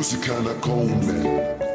music kinda cold, man.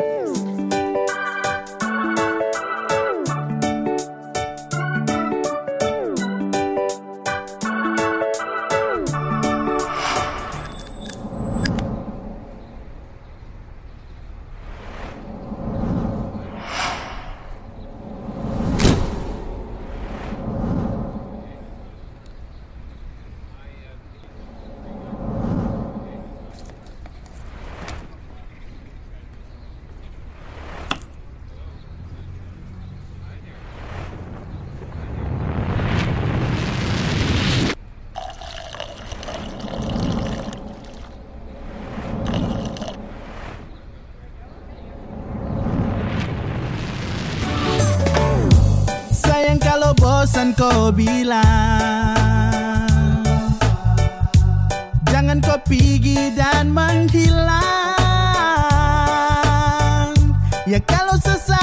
Bosan kau bilang. Jangan kau pergi dan menghilang. Ya kalau sesalah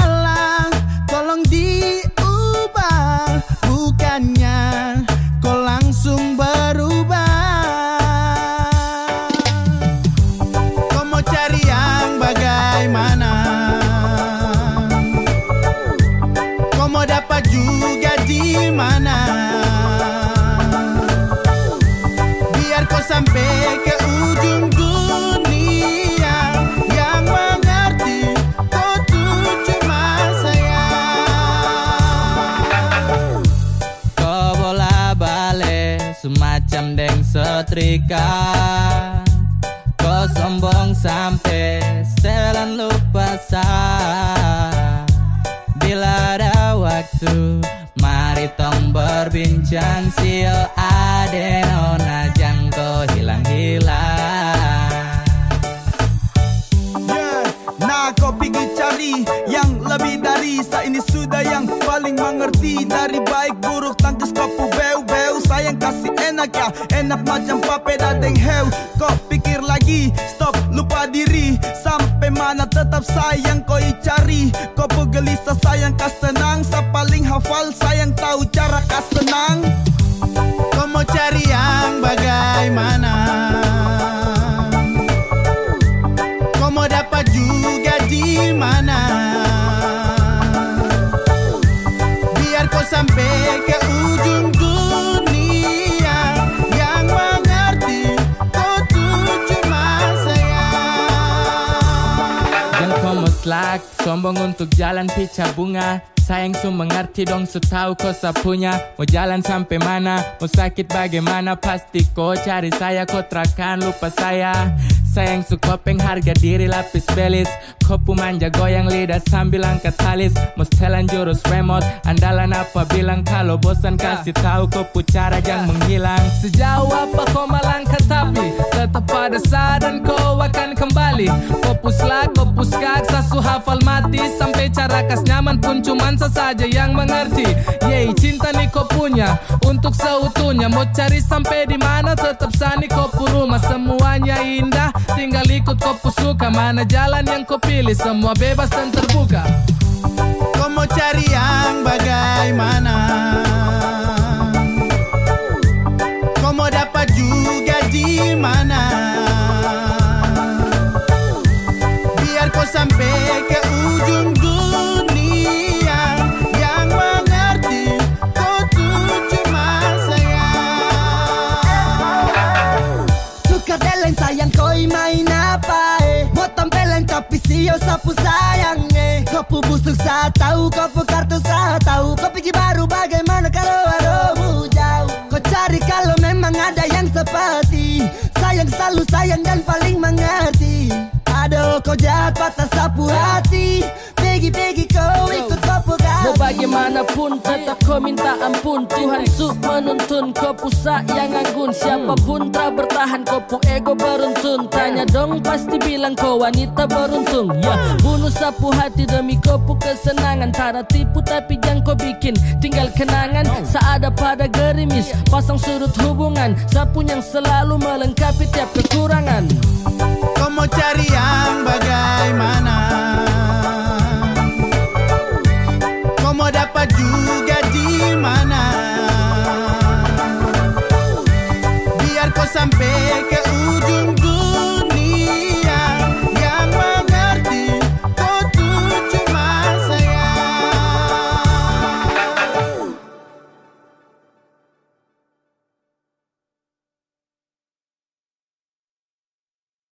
setrika Kau sombong sampai setelan lupa sah. Bila ada waktu Mari tong berbincang Sio adeno pergi cari yang lebih dari Sa ini sudah yang paling mengerti. Dari baik buruk tangkis kopu beu beu. Sayang kasih enak ya Enak macam papeda deng heu. Kau pikir lagi Stop lupa diri. Sampai mana tetap sayang kau cari. Kau gelisah sayang kas tenang Sa paling hafal sayang tahu cara kas senang Kau muslak, sombong untuk jalan pica bunga. Sayang su mengerti dong su tahu kau sapunya. Mau jalan sampai mana, mau sakit bagaimana Pasti kau cari saya, kau terakan lupa saya. Sayang su kopeng harga diri lapis belis. Kopu manja goyang lidah sambil angkat alis. Mau setelan jurus remote Andalan apa bilang? Kalau bosan kasih tahu kopu cara jangan menghilang. Sejauh apa kau melangkah tapi Tetap pada saat dan kau akan kembali. Kopus lah, kopus kak, sasu hafal mati. Sampai cara kas nyaman pun cuman sesaja yang mengerti. Yey, cinta nih kau punya. Untuk seutuhnya Mau cari sampai di mana. Tetap sani kopu rumah Semuanya indah, tinggal ikut kopu suka Mana jalan yang kau pilih, semua bebas dan terbuka sio sapu sayang eh Kopu busuk saya tahu. Kopu kartu saya tahu. Pergi baru bagaimana kalau adumu jauh? Kau cari kalau memang ada yang seperti. Sayang selalu sayang dan paling mengerti. Aduh kau jahat patah sapu hati. Pergi-pergi bagaimanapun tetap kau minta ampun Tuhan su menuntun kau pusak yang anggun. Siapapun tak bertahan kau pu ego beruntun. Tanya dong pasti bilang kau wanita beruntung. Ya bunuh sapu hati demi kau pu kesenangan. Tara tipu tapi jangan kau bikin tinggal kenangan. Seada pada gerimis pasang sudut hubungan. Sapu yang selalu melengkapi tiap kekurangan